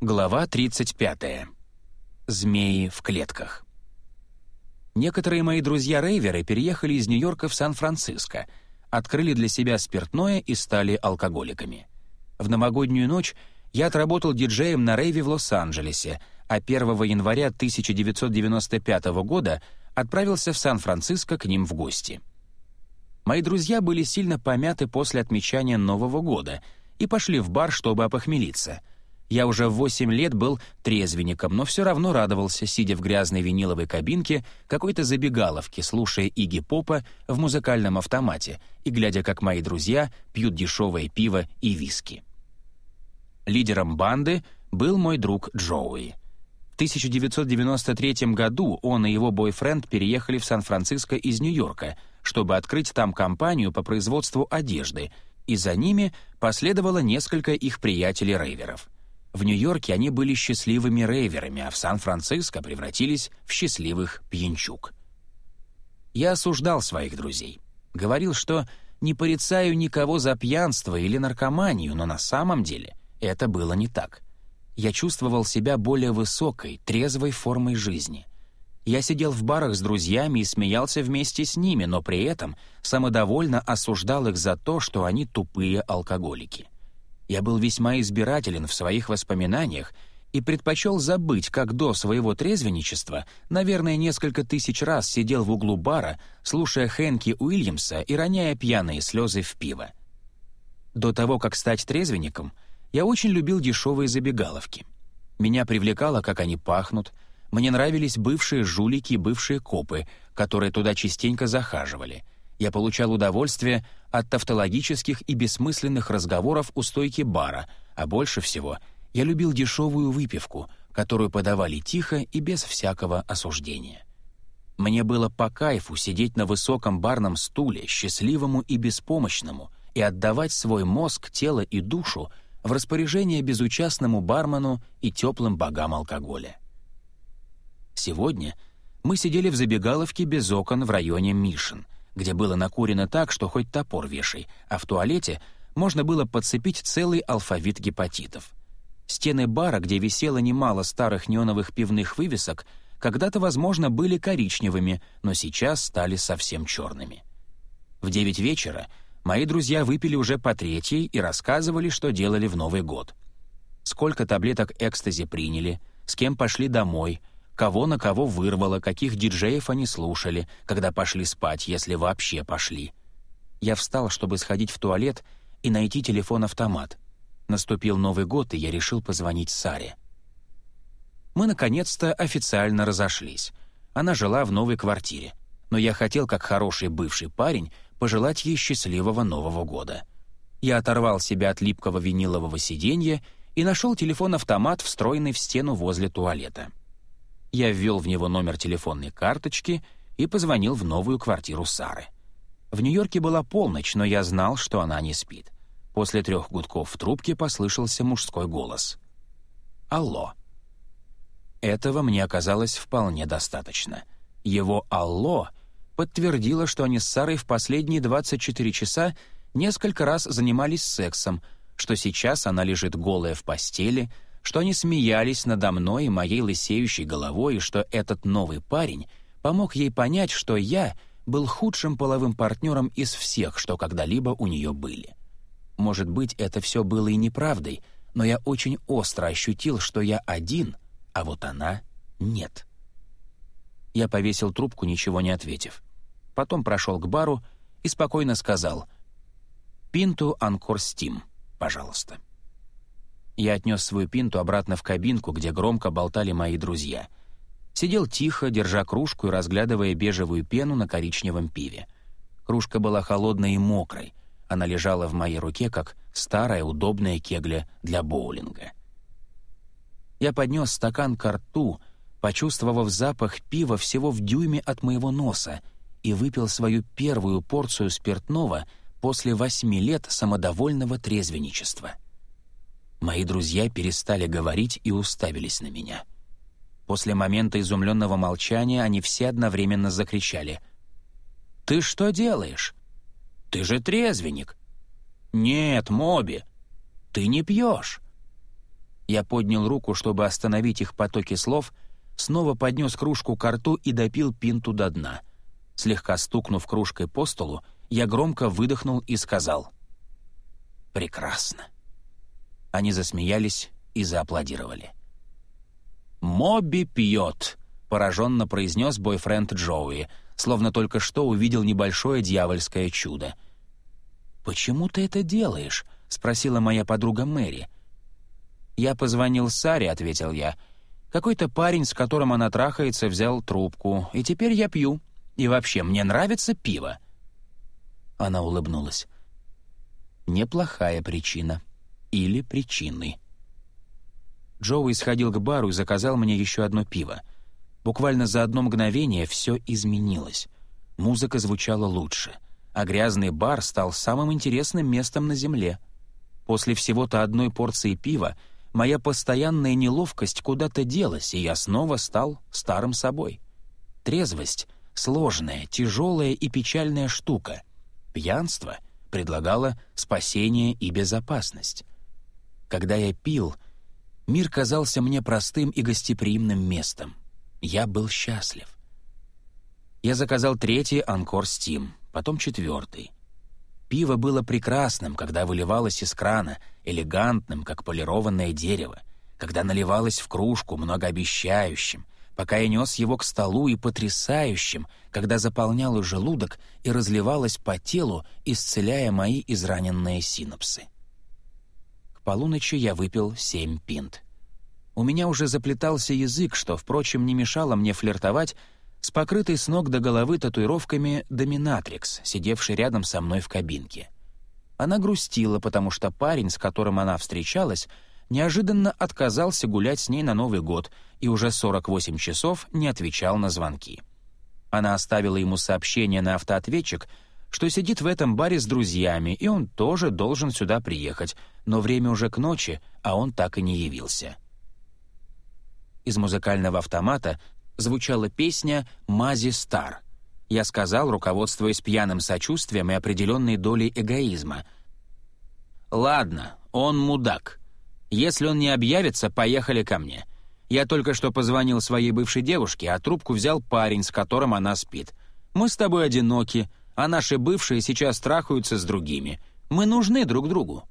Глава 35. Змеи в клетках. Некоторые мои друзья-рейверы переехали из Нью-Йорка в Сан-Франциско, открыли для себя спиртное и стали алкоголиками. В новогоднюю ночь я отработал диджеем на рейве в Лос-Анджелесе, а 1 января 1995 года отправился в Сан-Франциско к ним в гости. Мои друзья были сильно помяты после отмечания Нового года и пошли в бар, чтобы опохмелиться — я уже в 8 лет был трезвенником, но все равно радовался, сидя в грязной виниловой кабинке какой-то забегаловки, слушая Игги Попа в музыкальном автомате и глядя, как мои друзья пьют дешевое пиво и виски. Лидером банды был мой друг Джоуи. В 1993 году он и его бойфренд переехали в Сан-Франциско из Нью-Йорка, чтобы открыть там компанию по производству одежды, и за ними последовало несколько их приятелей-рейверов — в Нью-Йорке они были счастливыми рейверами, а в Сан-Франциско превратились в счастливых пьянчук. Я осуждал своих друзей. Говорил, что не порицаю никого за пьянство или наркоманию, но на самом деле это было не так. Я чувствовал себя более высокой, трезвой формой жизни. Я сидел в барах с друзьями и смеялся вместе с ними, но при этом самодовольно осуждал их за то, что они тупые алкоголики. Я был весьма избирателен в своих воспоминаниях и предпочел забыть, как до своего трезвенничества, наверное, несколько тысяч раз сидел в углу бара, слушая Хэнки Уильямса и роняя пьяные слезы в пиво. До того, как стать трезвенником, я очень любил дешевые забегаловки. Меня привлекало, как они пахнут, мне нравились бывшие жулики и бывшие копы, которые туда частенько захаживали — я получал удовольствие от тавтологических и бессмысленных разговоров у стойки бара, а больше всего я любил дешевую выпивку, которую подавали тихо и без всякого осуждения. Мне было по кайфу сидеть на высоком барном стуле, счастливому и беспомощному, и отдавать свой мозг, тело и душу в распоряжение безучастному бармену и теплым богам алкоголя. Сегодня мы сидели в забегаловке без окон в районе Мишин — где было накурено так, что хоть топор вешай, а в туалете можно было подцепить целый алфавит гепатитов. Стены бара, где висело немало старых неоновых пивных вывесок, когда-то, возможно, были коричневыми, но сейчас стали совсем черными. В девять вечера мои друзья выпили уже по третьей и рассказывали, что делали в Новый год. Сколько таблеток экстази приняли, с кем пошли домой — кого на кого вырвало, каких диджеев они слушали, когда пошли спать, если вообще пошли. Я встал, чтобы сходить в туалет и найти телефон-автомат. Наступил Новый год, и я решил позвонить Саре. Мы, наконец-то, официально разошлись. Она жила в новой квартире. Но я хотел, как хороший бывший парень, пожелать ей счастливого Нового года. Я оторвал себя от липкого винилового сиденья и нашел телефон-автомат, встроенный в стену возле туалета. Я ввел в него номер телефонной карточки и позвонил в новую квартиру Сары. В Нью-Йорке была полночь, но я знал, что она не спит. После трех гудков в трубке послышался мужской голос. «Алло». Этого мне оказалось вполне достаточно. Его «алло» подтвердило, что они с Сарой в последние 24 часа несколько раз занимались сексом, что сейчас она лежит голая в постели — что они смеялись надо мной и моей лысеющей головой, и что этот новый парень помог ей понять, что я был худшим половым партнером из всех, что когда-либо у нее были. Может быть, это все было и неправдой, но я очень остро ощутил, что я один, а вот она — нет. Я повесил трубку, ничего не ответив. Потом прошел к бару и спокойно сказал «Пинту Анкор Стим, пожалуйста». Я отнес свою пинту обратно в кабинку, где громко болтали мои друзья. Сидел тихо, держа кружку и разглядывая бежевую пену на коричневом пиве. Кружка была холодной и мокрой. Она лежала в моей руке, как старая удобная кегля для боулинга. Я поднес стакан к рту, почувствовав запах пива всего в дюйме от моего носа, и выпил свою первую порцию спиртного после восьми лет самодовольного трезвенничества. Мои друзья перестали говорить и уставились на меня. После момента изумленного молчания они все одновременно закричали. «Ты что делаешь? Ты же трезвенник!» «Нет, Моби, ты не пьешь!» Я поднял руку, чтобы остановить их потоки слов, снова поднес кружку к рту и допил пинту до дна. Слегка стукнув кружкой по столу, я громко выдохнул и сказал «Прекрасно». Они засмеялись и зааплодировали. «Моби пьет», — пораженно произнес бойфренд Джоуи, словно только что увидел небольшое дьявольское чудо. «Почему ты это делаешь?» — спросила моя подруга Мэри. «Я позвонил Саре», — ответил я. «Какой-то парень, с которым она трахается, взял трубку, и теперь я пью. И вообще, мне нравится пиво». Она улыбнулась. «Неплохая причина. Или причины». Джоуи сходил к бару и заказал мне еще одно пиво. Буквально за одно мгновение все изменилось. Музыка звучала лучше, а грязный бар стал самым интересным местом на земле. После всего-то одной порции пива моя постоянная неловкость куда-то делась, и я снова стал старым собой. Трезвость — сложная, тяжелая и печальная штука. Пьянство предлагало спасение и безопасность. Когда я пил — Мир казался мне простым и гостеприимным местом. Я был счастлив. Я заказал третий «Анкор Стим», потом четвертый. Пиво было прекрасным, когда выливалось из крана, элегантным, как полированное дерево, когда наливалось в кружку многообещающим, пока я нес его к столу и потрясающим, когда заполняло желудок и разливалось по телу, исцеляя мои израненные синапсы полуночи я выпил семь пинт. У меня уже заплетался язык, что, впрочем, не мешало мне флиртовать с покрытой с ног до головы татуировками доминатрикс, сидевшей рядом со мной в кабинке. Она грустила, потому что парень, с которым она встречалась, неожиданно отказался гулять с ней на Новый год и уже 48 часов не отвечал на звонки. Она оставила ему сообщение на автоответчик — что сидит в этом баре с друзьями, и он тоже должен сюда приехать, но время уже к ночи, а он так и не явился. Из музыкального автомата звучала песня «Мази Стар». Я сказал, руководствуясь пьяным сочувствием и определенной долей эгоизма. «Ладно, он мудак. Если он не объявится, поехали ко мне. Я только что позвонил своей бывшей девушке, а трубку взял парень, с которым она спит. Мы с тобой одиноки, а наши бывшие сейчас трахаются с другими. Мы нужны друг другу».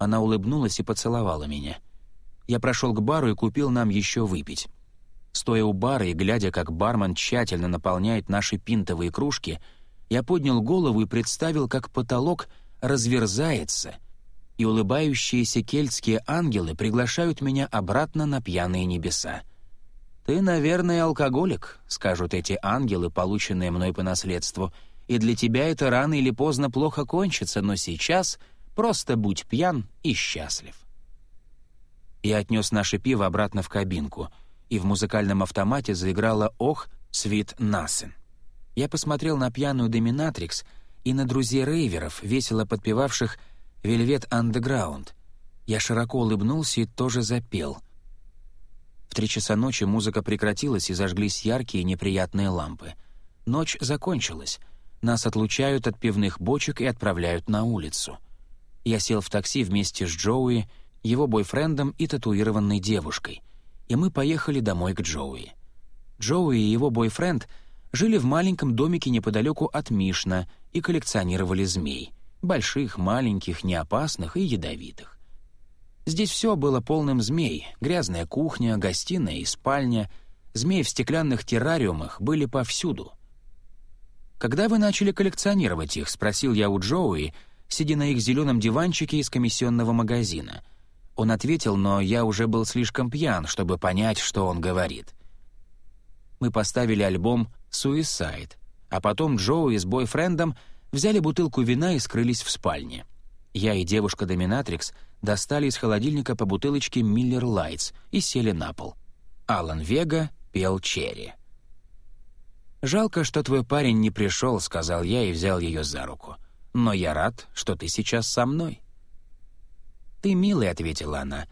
Она улыбнулась и поцеловала меня. Я прошел к бару и купил нам еще выпить. Стоя у бара и глядя, как бармен тщательно наполняет наши пинтовые кружки, я поднял голову и представил, как потолок разверзается, и улыбающиеся кельтские ангелы приглашают меня обратно на пьяные небеса. «Ты, наверное, алкоголик», — скажут эти ангелы, полученные мной по наследству, «и для тебя это рано или поздно плохо кончится, но сейчас просто будь пьян и счастлив». Я отнес наше пиво обратно в кабинку, и в музыкальном автомате заиграла «Ох, свит Насен». Я посмотрел на пьяную доминатрикс и на друзей рейверов, весело подпевавших «Вельвет Андеграунд». Я широко улыбнулся и тоже запел — в три часа ночи музыка прекратилась и зажглись яркие неприятные лампы. Ночь закончилась. Нас отлучают от пивных бочек и отправляют на улицу. Я сел в такси вместе с Джоуи, его бойфрендом и татуированной девушкой, и мы поехали домой к Джоуи. Джоуи и его бойфренд жили в маленьком домике неподалеку от Мишна и коллекционировали змей — больших, маленьких, неопасных и ядовитых. Здесь все было полным змей. Грязная кухня, гостиная и спальня. Змеи в стеклянных террариумах были повсюду. «Когда вы начали коллекционировать их?» — спросил я у Джоуи, сидя на их зеленом диванчике из комиссионного магазина. Он ответил, но я уже был слишком пьян, чтобы понять, что он говорит. Мы поставили альбом «Suicide», а потом Джоуи с бойфрендом взяли бутылку вина и скрылись в спальне. Я и девушка-доминатрикс достали из холодильника по бутылочке «Miller Lites» и сели на пол. Алан Вега пел «Cheree». «Жалко, что твой парень не пришел», — сказал я и взял ее за руку. «Но я рад, что ты сейчас со мной». «Ты милый», — ответила она.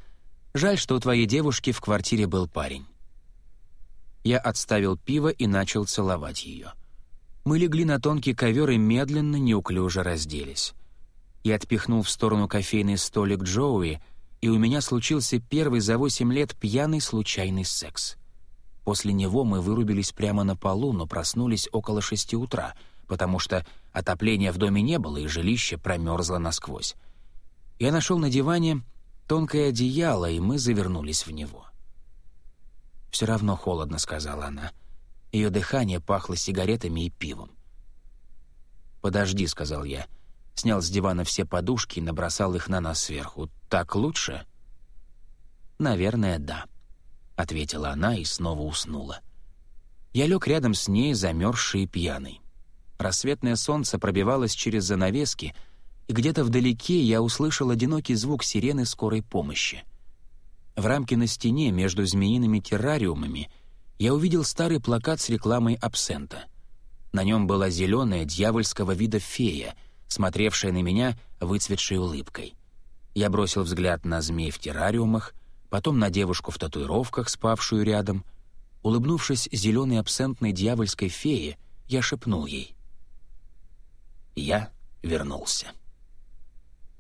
«Жаль, что у твоей девушки в квартире был парень». Я отставил пиво и начал целовать ее. Мы легли на тонкий ковер и медленно, неуклюже разделись и отпихнул в сторону кофейный столик Джоуи и у меня случился первый за восемь лет пьяный случайный секс. После него мы вырубились прямо на полу, но проснулись около шести утра, потому что отопления в доме не было, и жилище промерзло насквозь. Я нашел на диване тонкое одеяло, и мы завернулись в него. «Все равно холодно», — сказала она. Ее дыхание пахло сигаретами и пивом. «Подожди», — сказал я. Снял с дивана все подушки и набросал их на нас сверху. «Так лучше?» «Наверное, да», — ответила она и снова уснула. Я лег рядом с ней, замерзший и пьяный. Рассветное солнце пробивалось через занавески, и где-то вдалеке я услышал одинокий звук сирены скорой помощи. В рамке на стене между змеиными террариумами я увидел старый плакат с рекламой абсента. На нем была зеленая дьявольского вида фея, смотревшая на меня выцветшей улыбкой. Я бросил взгляд на змей в террариумах, потом на девушку в татуировках, спавшую рядом. Улыбнувшись зеленой абсентной дьявольской фее, я шепнул ей. «Я вернулся».